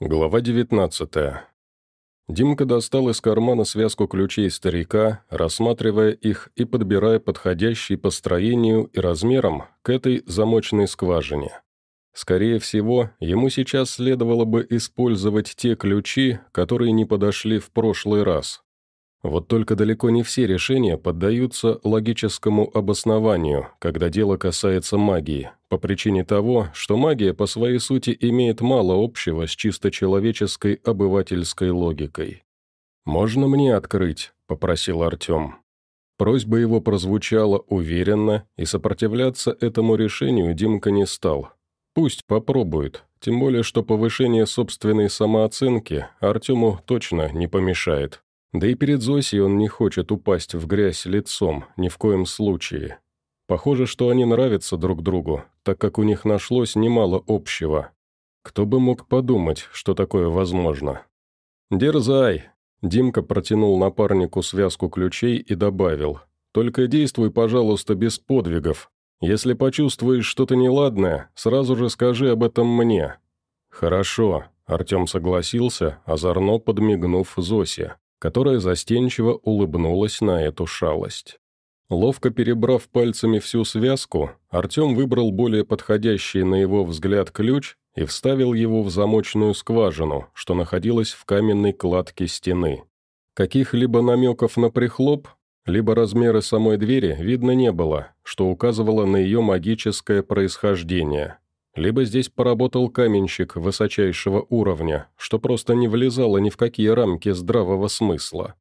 Глава 19 Димка достал из кармана связку ключей старика, рассматривая их и подбирая подходящий по строению и размерам к этой замочной скважине. Скорее всего, ему сейчас следовало бы использовать те ключи, которые не подошли в прошлый раз. Вот только далеко не все решения поддаются логическому обоснованию, когда дело касается магии, по причине того, что магия по своей сути имеет мало общего с чисто человеческой обывательской логикой. «Можно мне открыть?» – попросил Артем. Просьба его прозвучала уверенно, и сопротивляться этому решению Димка не стал. Пусть попробует, тем более что повышение собственной самооценки Артему точно не помешает. Да и перед Зосей он не хочет упасть в грязь лицом, ни в коем случае. Похоже, что они нравятся друг другу, так как у них нашлось немало общего. Кто бы мог подумать, что такое возможно? «Дерзай!» Димка протянул напарнику связку ключей и добавил. «Только действуй, пожалуйста, без подвигов. Если почувствуешь что-то неладное, сразу же скажи об этом мне». «Хорошо», — Артем согласился, озорно подмигнув Зосе которая застенчиво улыбнулась на эту шалость. Ловко перебрав пальцами всю связку, Артем выбрал более подходящий на его взгляд ключ и вставил его в замочную скважину, что находилась в каменной кладке стены. Каких-либо намеков на прихлоп, либо размеры самой двери видно не было, что указывало на ее магическое происхождение либо здесь поработал каменщик высочайшего уровня, что просто не влезало ни в какие рамки здравого смысла.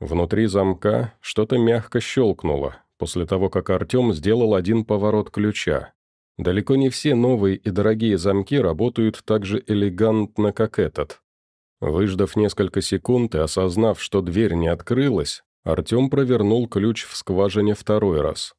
Внутри замка что-то мягко щелкнуло, после того, как Артем сделал один поворот ключа. Далеко не все новые и дорогие замки работают так же элегантно, как этот. Выждав несколько секунд и осознав, что дверь не открылась, Артем провернул ключ в скважине второй раз.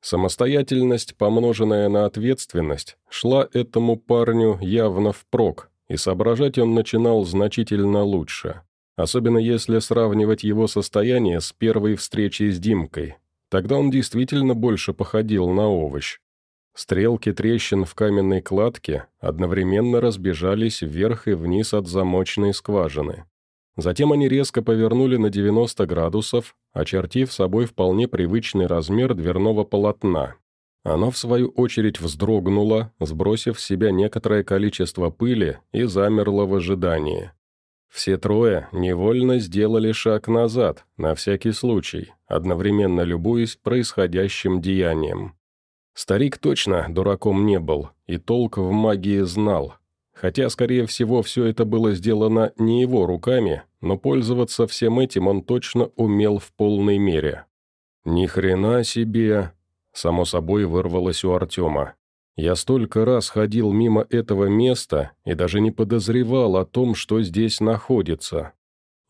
Самостоятельность, помноженная на ответственность, шла этому парню явно впрок, и соображать он начинал значительно лучше. Особенно если сравнивать его состояние с первой встречей с Димкой. Тогда он действительно больше походил на овощ. Стрелки трещин в каменной кладке одновременно разбежались вверх и вниз от замочной скважины. Затем они резко повернули на 90 градусов, очертив собой вполне привычный размер дверного полотна. Оно, в свою очередь, вздрогнуло, сбросив с себя некоторое количество пыли и замерло в ожидании. Все трое невольно сделали шаг назад, на всякий случай, одновременно любуясь происходящим деянием. Старик точно дураком не был и толк в магии знал, Хотя, скорее всего, все это было сделано не его руками, но пользоваться всем этим он точно умел в полной мере. «Ни хрена себе!» – само собой вырвалось у Артема. «Я столько раз ходил мимо этого места и даже не подозревал о том, что здесь находится.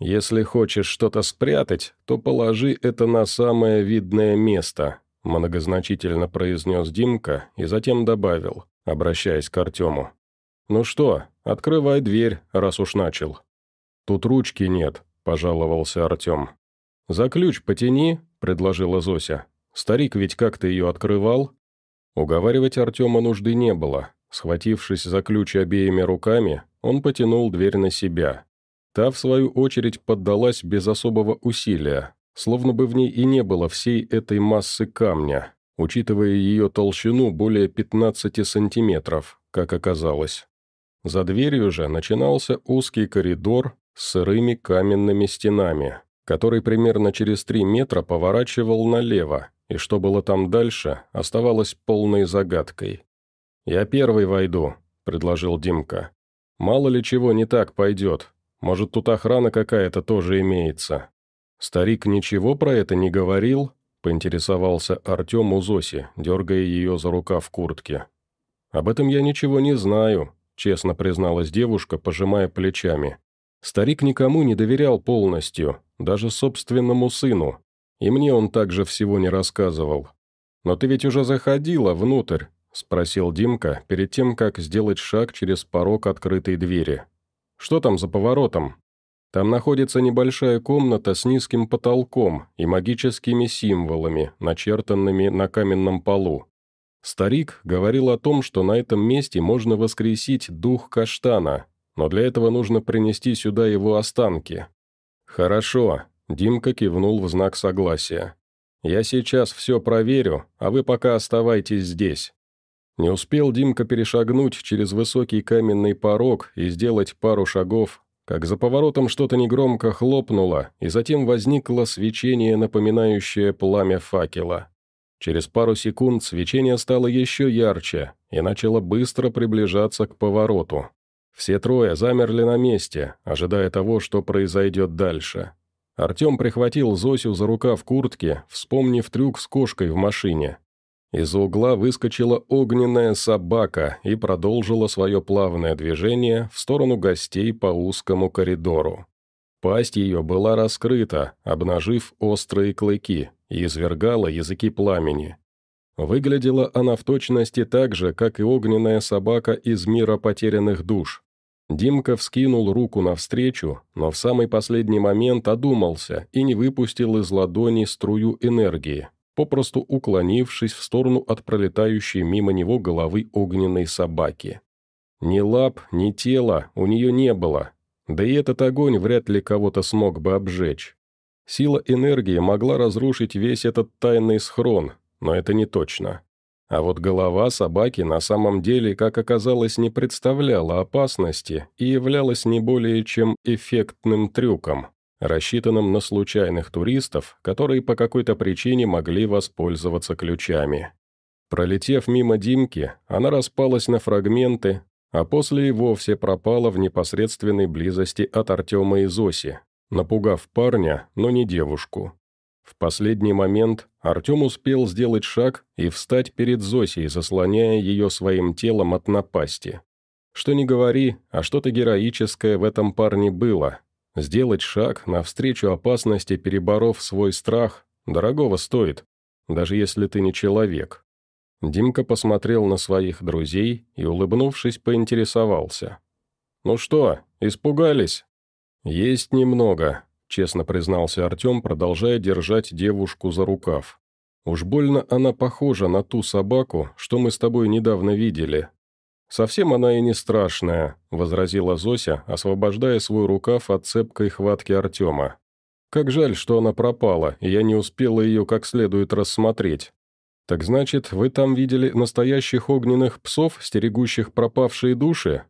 Если хочешь что-то спрятать, то положи это на самое видное место», – многозначительно произнес Димка и затем добавил, обращаясь к Артему. «Ну что, открывай дверь, раз уж начал». «Тут ручки нет», – пожаловался Артем. «За ключ потяни», – предложила Зося. «Старик ведь как-то ее открывал». Уговаривать Артема нужды не было. Схватившись за ключ обеими руками, он потянул дверь на себя. Та, в свою очередь, поддалась без особого усилия, словно бы в ней и не было всей этой массы камня, учитывая ее толщину более 15 сантиметров, как оказалось. За дверью же начинался узкий коридор с сырыми каменными стенами, который примерно через три метра поворачивал налево, и что было там дальше, оставалось полной загадкой. «Я первый войду», — предложил Димка. «Мало ли чего не так пойдет. Может, тут охрана какая-то тоже имеется». «Старик ничего про это не говорил?» — поинтересовался Артем у Зоси, дергая ее за рукав куртки. «Об этом я ничего не знаю», честно призналась девушка, пожимая плечами. Старик никому не доверял полностью, даже собственному сыну, и мне он также всего не рассказывал. «Но ты ведь уже заходила внутрь?» – спросил Димка перед тем, как сделать шаг через порог открытой двери. «Что там за поворотом?» «Там находится небольшая комната с низким потолком и магическими символами, начертанными на каменном полу. Старик говорил о том, что на этом месте можно воскресить дух каштана, но для этого нужно принести сюда его останки». «Хорошо», — Димка кивнул в знак согласия. «Я сейчас все проверю, а вы пока оставайтесь здесь». Не успел Димка перешагнуть через высокий каменный порог и сделать пару шагов, как за поворотом что-то негромко хлопнуло, и затем возникло свечение, напоминающее пламя факела. Через пару секунд свечение стало еще ярче и начало быстро приближаться к повороту. Все трое замерли на месте, ожидая того, что произойдет дальше. Артем прихватил Зосю за рука в куртке, вспомнив трюк с кошкой в машине. Из-за угла выскочила огненная собака и продолжила свое плавное движение в сторону гостей по узкому коридору. Пасть ее была раскрыта, обнажив острые клыки, и извергала языки пламени. Выглядела она в точности так же, как и огненная собака из мира потерянных душ. Димка вскинул руку навстречу, но в самый последний момент одумался и не выпустил из ладони струю энергии, попросту уклонившись в сторону от пролетающей мимо него головы огненной собаки. Ни лап, ни тела у нее не было, да и этот огонь вряд ли кого-то смог бы обжечь. Сила энергии могла разрушить весь этот тайный схрон, но это не точно. А вот голова собаки на самом деле, как оказалось, не представляла опасности и являлась не более чем эффектным трюком, рассчитанным на случайных туристов, которые по какой-то причине могли воспользоваться ключами. Пролетев мимо Димки, она распалась на фрагменты, а после и вовсе пропала в непосредственной близости от Артема и Зоси, напугав парня, но не девушку. В последний момент Артем успел сделать шаг и встать перед Зосей, заслоняя ее своим телом от напасти. Что ни говори, а что-то героическое в этом парне было. Сделать шаг навстречу опасности, переборов свой страх, дорогого стоит, даже если ты не человек. Димка посмотрел на своих друзей и, улыбнувшись, поинтересовался. «Ну что, испугались?» «Есть немного», — честно признался Артем, продолжая держать девушку за рукав. «Уж больно она похожа на ту собаку, что мы с тобой недавно видели». «Совсем она и не страшная», — возразила Зося, освобождая свой рукав от цепкой хватки Артема. «Как жаль, что она пропала, и я не успела ее как следует рассмотреть. Так значит, вы там видели настоящих огненных псов, стерегущих пропавшие души?»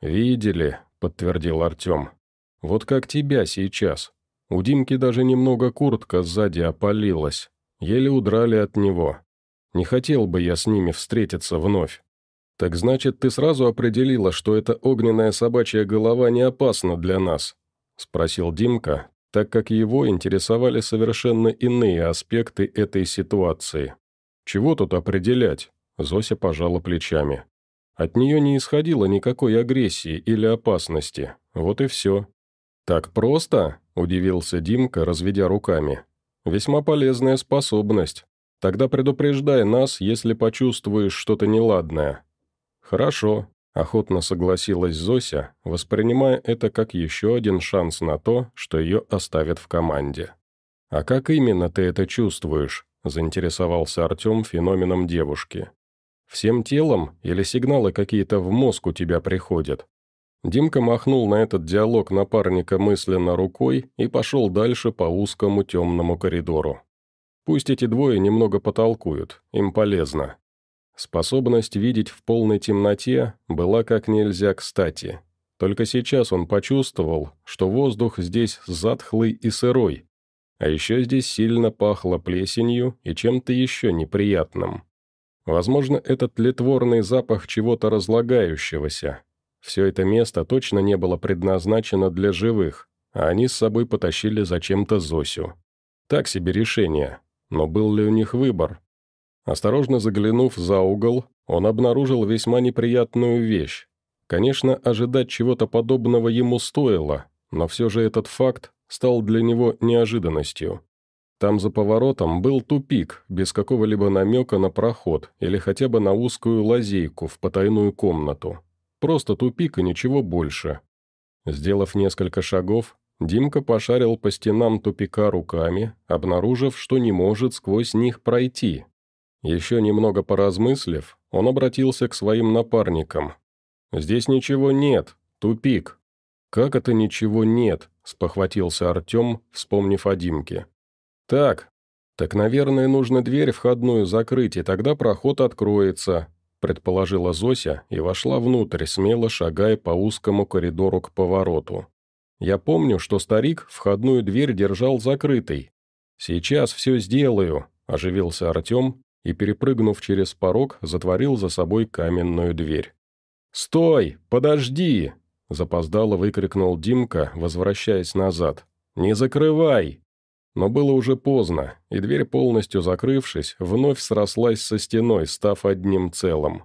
«Видели», — подтвердил Артем. Вот как тебя сейчас. У Димки даже немного куртка сзади опалилась. Еле удрали от него. Не хотел бы я с ними встретиться вновь. Так значит, ты сразу определила, что эта огненная собачья голова не опасна для нас?» – спросил Димка, так как его интересовали совершенно иные аспекты этой ситуации. «Чего тут определять?» – Зося пожала плечами. От нее не исходило никакой агрессии или опасности. Вот и все. «Так просто?» – удивился Димка, разведя руками. «Весьма полезная способность. Тогда предупреждай нас, если почувствуешь что-то неладное». «Хорошо», – охотно согласилась Зося, воспринимая это как еще один шанс на то, что ее оставят в команде. «А как именно ты это чувствуешь?» – заинтересовался Артем феноменом девушки. «Всем телом или сигналы какие-то в мозг у тебя приходят?» Димка махнул на этот диалог напарника мысленно рукой и пошел дальше по узкому темному коридору. Пусть эти двое немного потолкуют, им полезно. Способность видеть в полной темноте была как нельзя кстати. Только сейчас он почувствовал, что воздух здесь затхлый и сырой, а еще здесь сильно пахло плесенью и чем-то еще неприятным. Возможно, этот тлетворный запах чего-то разлагающегося, все это место точно не было предназначено для живых, а они с собой потащили зачем-то Зосю. Так себе решение, но был ли у них выбор? Осторожно заглянув за угол, он обнаружил весьма неприятную вещь. Конечно, ожидать чего-то подобного ему стоило, но все же этот факт стал для него неожиданностью. Там за поворотом был тупик, без какого-либо намека на проход или хотя бы на узкую лазейку в потайную комнату. Просто тупик и ничего больше. Сделав несколько шагов, Димка пошарил по стенам тупика руками, обнаружив, что не может сквозь них пройти. Еще немного поразмыслив, он обратился к своим напарникам. «Здесь ничего нет, Тупик». «Как это ничего нет?» – спохватился Артем, вспомнив о Димке. «Так, так, наверное, нужно дверь входную закрыть, и тогда проход откроется», – предположила Зося и вошла внутрь, смело шагая по узкому коридору к повороту. «Я помню, что старик входную дверь держал закрытой. Сейчас все сделаю», – оживился Артем и, перепрыгнув через порог, затворил за собой каменную дверь. «Стой! Подожди!» – запоздало выкрикнул Димка, возвращаясь назад. «Не закрывай!» Но было уже поздно, и дверь, полностью закрывшись, вновь срослась со стеной, став одним целым.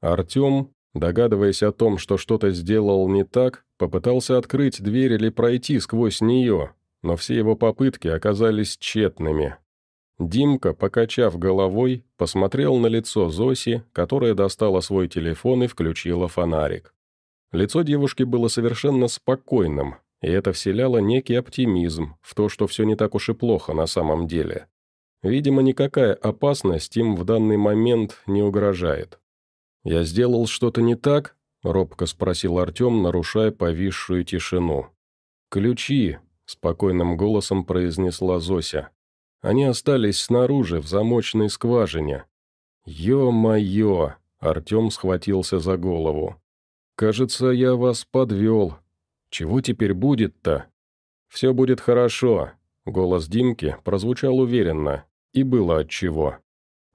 Артем, догадываясь о том, что что-то сделал не так, попытался открыть дверь или пройти сквозь нее, но все его попытки оказались тщетными. Димка, покачав головой, посмотрел на лицо Зоси, которая достала свой телефон и включила фонарик. Лицо девушки было совершенно спокойным, и это вселяло некий оптимизм в то, что все не так уж и плохо на самом деле. Видимо, никакая опасность им в данный момент не угрожает. «Я сделал что-то не так?» – робко спросил Артем, нарушая повисшую тишину. «Ключи», – спокойным голосом произнесла Зося. Они остались снаружи, в замочной скважине. «Ё-моё!» – Артем схватился за голову. «Кажется, я вас подвел. Чего теперь будет-то?» «Все будет хорошо», – голос Димки прозвучал уверенно, и было отчего.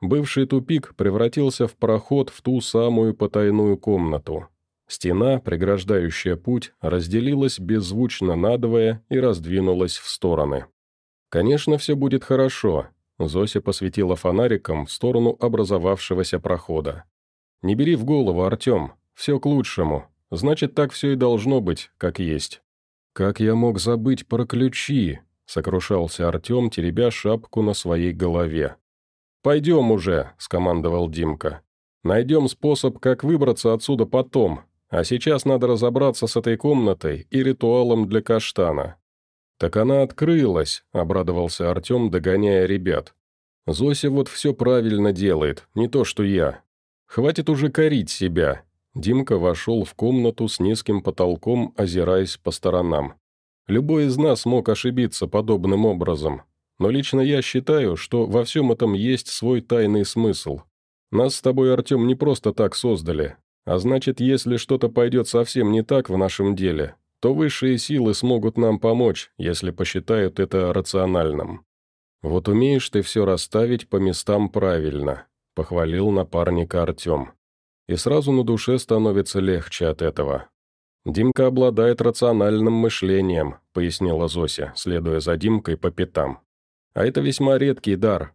Бывший тупик превратился в проход в ту самую потайную комнату. Стена, преграждающая путь, разделилась беззвучно надвое и раздвинулась в стороны. «Конечно, все будет хорошо», – Зося посветила фонариком в сторону образовавшегося прохода. «Не бери в голову, Артем, все к лучшему. Значит, так все и должно быть, как есть». «Как я мог забыть про ключи?» – сокрушался Артем, теребя шапку на своей голове. «Пойдем уже», – скомандовал Димка. «Найдем способ, как выбраться отсюда потом, а сейчас надо разобраться с этой комнатой и ритуалом для каштана. «Так она открылась», — обрадовался Артем, догоняя ребят. «Зося вот все правильно делает, не то что я. Хватит уже корить себя». Димка вошел в комнату с низким потолком, озираясь по сторонам. «Любой из нас мог ошибиться подобным образом, но лично я считаю, что во всем этом есть свой тайный смысл. Нас с тобой, Артем, не просто так создали, а значит, если что-то пойдет совсем не так в нашем деле, то высшие силы смогут нам помочь, если посчитают это рациональным. Вот умеешь ты все расставить по местам правильно», — похвалил напарника Артем. И сразу на душе становится легче от этого. «Димка обладает рациональным мышлением», — пояснила Зося, следуя за Димкой по пятам. «А это весьма редкий дар».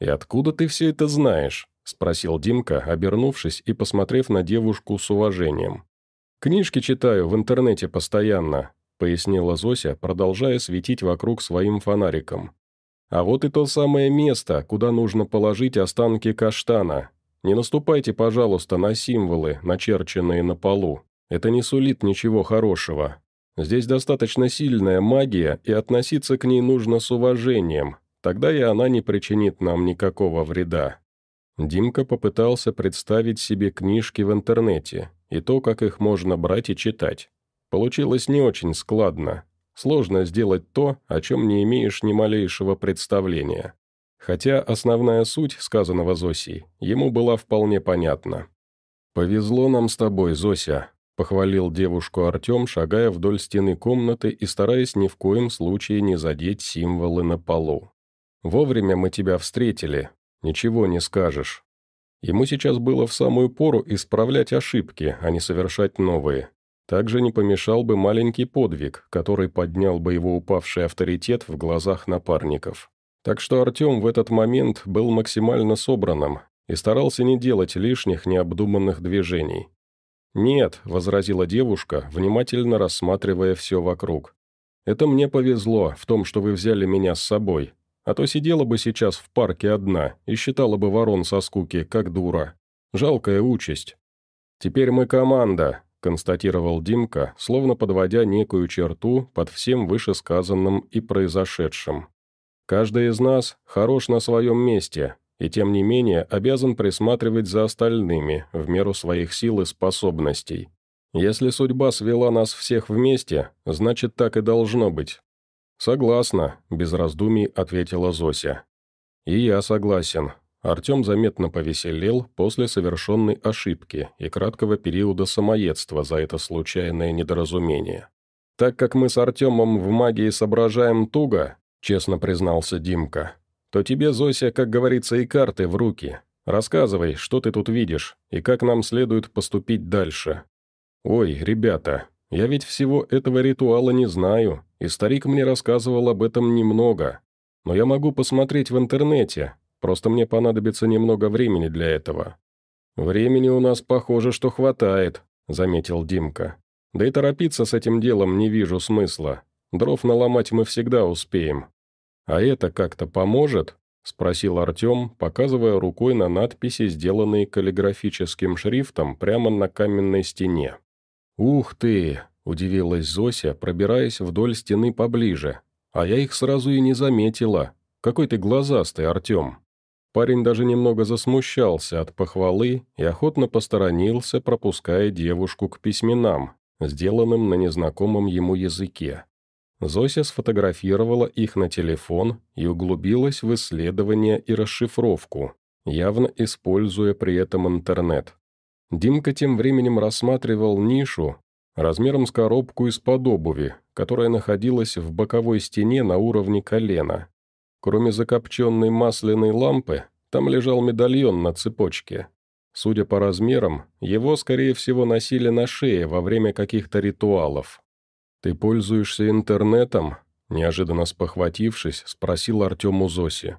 «И откуда ты все это знаешь?» — спросил Димка, обернувшись и посмотрев на девушку с уважением. «Книжки читаю в интернете постоянно», — пояснила Зося, продолжая светить вокруг своим фонариком. «А вот и то самое место, куда нужно положить останки каштана. Не наступайте, пожалуйста, на символы, начерченные на полу. Это не сулит ничего хорошего. Здесь достаточно сильная магия, и относиться к ней нужно с уважением. Тогда и она не причинит нам никакого вреда». Димка попытался представить себе книжки в интернете и то, как их можно брать и читать. Получилось не очень складно. Сложно сделать то, о чем не имеешь ни малейшего представления. Хотя основная суть сказанного Зосей ему была вполне понятна. «Повезло нам с тобой, Зося», — похвалил девушку Артем, шагая вдоль стены комнаты и стараясь ни в коем случае не задеть символы на полу. «Вовремя мы тебя встретили, Ничего не скажешь. Ему сейчас было в самую пору исправлять ошибки, а не совершать новые. Также не помешал бы маленький подвиг, который поднял бы его упавший авторитет в глазах напарников. Так что Артем в этот момент был максимально собранным и старался не делать лишних необдуманных движений. «Нет», — возразила девушка, внимательно рассматривая все вокруг. «Это мне повезло в том, что вы взяли меня с собой. А то сидела бы сейчас в парке одна и считала бы ворон со скуки, как дура. Жалкая участь. «Теперь мы команда», – констатировал Димка, словно подводя некую черту под всем вышесказанным и произошедшим. «Каждый из нас хорош на своем месте, и тем не менее обязан присматривать за остальными в меру своих сил и способностей. Если судьба свела нас всех вместе, значит, так и должно быть». «Согласна», — без раздумий ответила Зося. «И я согласен». Артем заметно повеселел после совершенной ошибки и краткого периода самоедства за это случайное недоразумение. «Так как мы с Артемом в магии соображаем туго», — честно признался Димка, «то тебе, Зося, как говорится, и карты в руки. Рассказывай, что ты тут видишь, и как нам следует поступить дальше». «Ой, ребята, я ведь всего этого ритуала не знаю, и старик мне рассказывал об этом немного. Но я могу посмотреть в интернете, просто мне понадобится немного времени для этого». «Времени у нас, похоже, что хватает», — заметил Димка. «Да и торопиться с этим делом не вижу смысла. Дров наломать мы всегда успеем. А это как-то поможет?» — спросил Артем, показывая рукой на надписи, сделанные каллиграфическим шрифтом прямо на каменной стене. «Ух ты!» – удивилась Зося, пробираясь вдоль стены поближе. «А я их сразу и не заметила. Какой ты глазастый, Артем!» Парень даже немного засмущался от похвалы и охотно посторонился, пропуская девушку к письменам, сделанным на незнакомом ему языке. Зося сфотографировала их на телефон и углубилась в исследование и расшифровку, явно используя при этом интернет. Димка тем временем рассматривал нишу размером с коробку из-под обуви, которая находилась в боковой стене на уровне колена. Кроме закопченной масляной лампы, там лежал медальон на цепочке. Судя по размерам, его, скорее всего, носили на шее во время каких-то ритуалов. «Ты пользуешься интернетом?» Неожиданно спохватившись, спросил Артем у Зоси.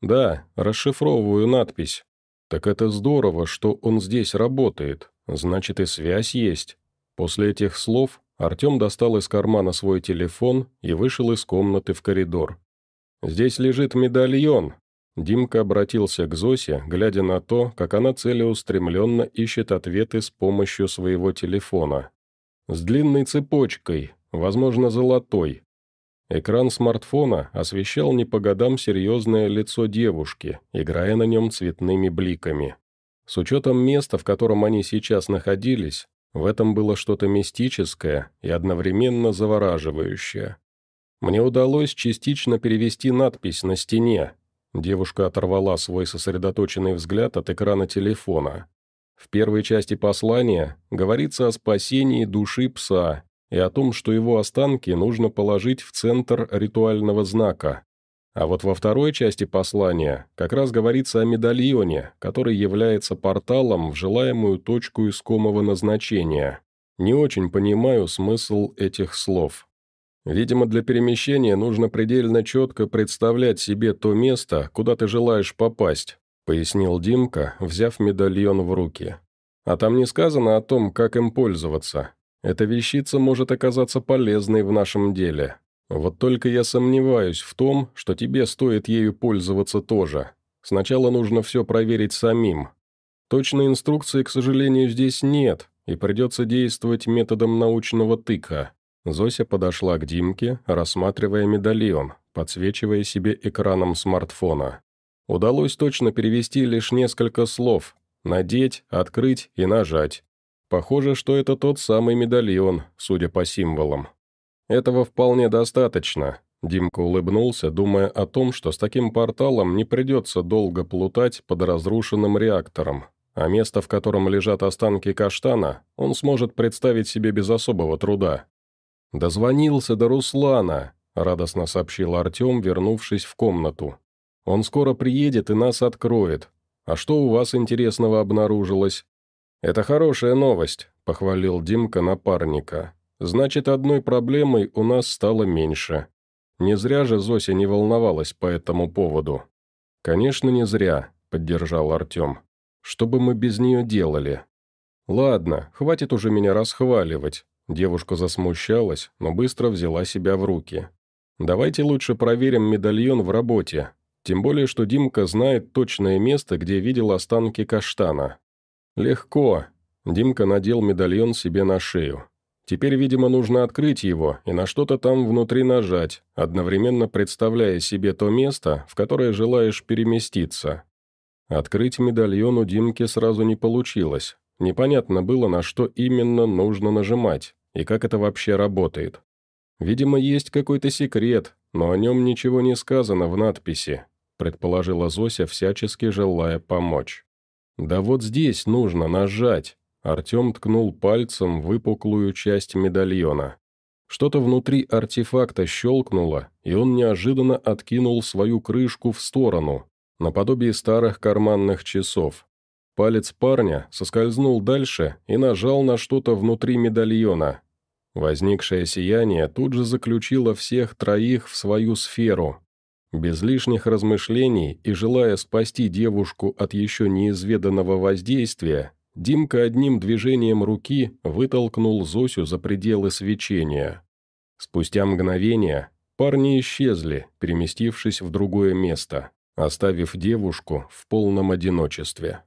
«Да, расшифровываю надпись. «Так это здорово, что он здесь работает. Значит, и связь есть». После этих слов Артем достал из кармана свой телефон и вышел из комнаты в коридор. «Здесь лежит медальон». Димка обратился к Зосе, глядя на то, как она целеустремленно ищет ответы с помощью своего телефона. «С длинной цепочкой, возможно, золотой. Экран смартфона освещал не по годам серьезное лицо девушки, играя на нем цветными бликами. С учетом места, в котором они сейчас находились, в этом было что-то мистическое и одновременно завораживающее. Мне удалось частично перевести надпись на стене. Девушка оторвала свой сосредоточенный взгляд от экрана телефона. В первой части послания говорится о спасении души пса и о том, что его останки нужно положить в центр ритуального знака. А вот во второй части послания как раз говорится о медальоне, который является порталом в желаемую точку искомого назначения. Не очень понимаю смысл этих слов. Видимо, для перемещения нужно предельно четко представлять себе то место, куда ты желаешь попасть, пояснил Димка, взяв медальон в руки. А там не сказано о том, как им пользоваться. Эта вещица может оказаться полезной в нашем деле. Вот только я сомневаюсь в том, что тебе стоит ею пользоваться тоже. Сначала нужно все проверить самим. Точной инструкции, к сожалению, здесь нет, и придется действовать методом научного тыка. Зося подошла к Димке, рассматривая медальон, подсвечивая себе экраном смартфона. Удалось точно перевести лишь несколько слов «надеть», «открыть» и «нажать». Похоже, что это тот самый медальон, судя по символам. Этого вполне достаточно. Димка улыбнулся, думая о том, что с таким порталом не придется долго плутать под разрушенным реактором, а место, в котором лежат останки каштана, он сможет представить себе без особого труда. «Дозвонился до Руслана», — радостно сообщил Артем, вернувшись в комнату. «Он скоро приедет и нас откроет. А что у вас интересного обнаружилось?» «Это хорошая новость», — похвалил Димка напарника. «Значит, одной проблемой у нас стало меньше. Не зря же Зося не волновалась по этому поводу». «Конечно, не зря», — поддержал Артем. «Что бы мы без нее делали?» «Ладно, хватит уже меня расхваливать». Девушка засмущалась, но быстро взяла себя в руки. «Давайте лучше проверим медальон в работе. Тем более, что Димка знает точное место, где видел останки каштана. «Легко». Димка надел медальон себе на шею. Теперь, видимо, нужно открыть его и на что-то там внутри нажать, одновременно представляя себе то место, в которое желаешь переместиться. Открыть медальон у Димки сразу не получилось. Непонятно было, на что именно нужно нажимать, и как это вообще работает. Видимо, есть какой-то секрет, но о нем ничего не сказано в надписи, предположила Зося, всячески желая помочь. «Да вот здесь нужно нажать», Артем ткнул пальцем выпуклую часть медальона. Что-то внутри артефакта щелкнуло, и он неожиданно откинул свою крышку в сторону, наподобие старых карманных часов. Палец парня соскользнул дальше и нажал на что-то внутри медальона. Возникшее сияние тут же заключило всех троих в свою сферу. Без лишних размышлений и желая спасти девушку от еще неизведанного воздействия, Димка одним движением руки вытолкнул Зосю за пределы свечения. Спустя мгновение парни исчезли, переместившись в другое место, оставив девушку в полном одиночестве.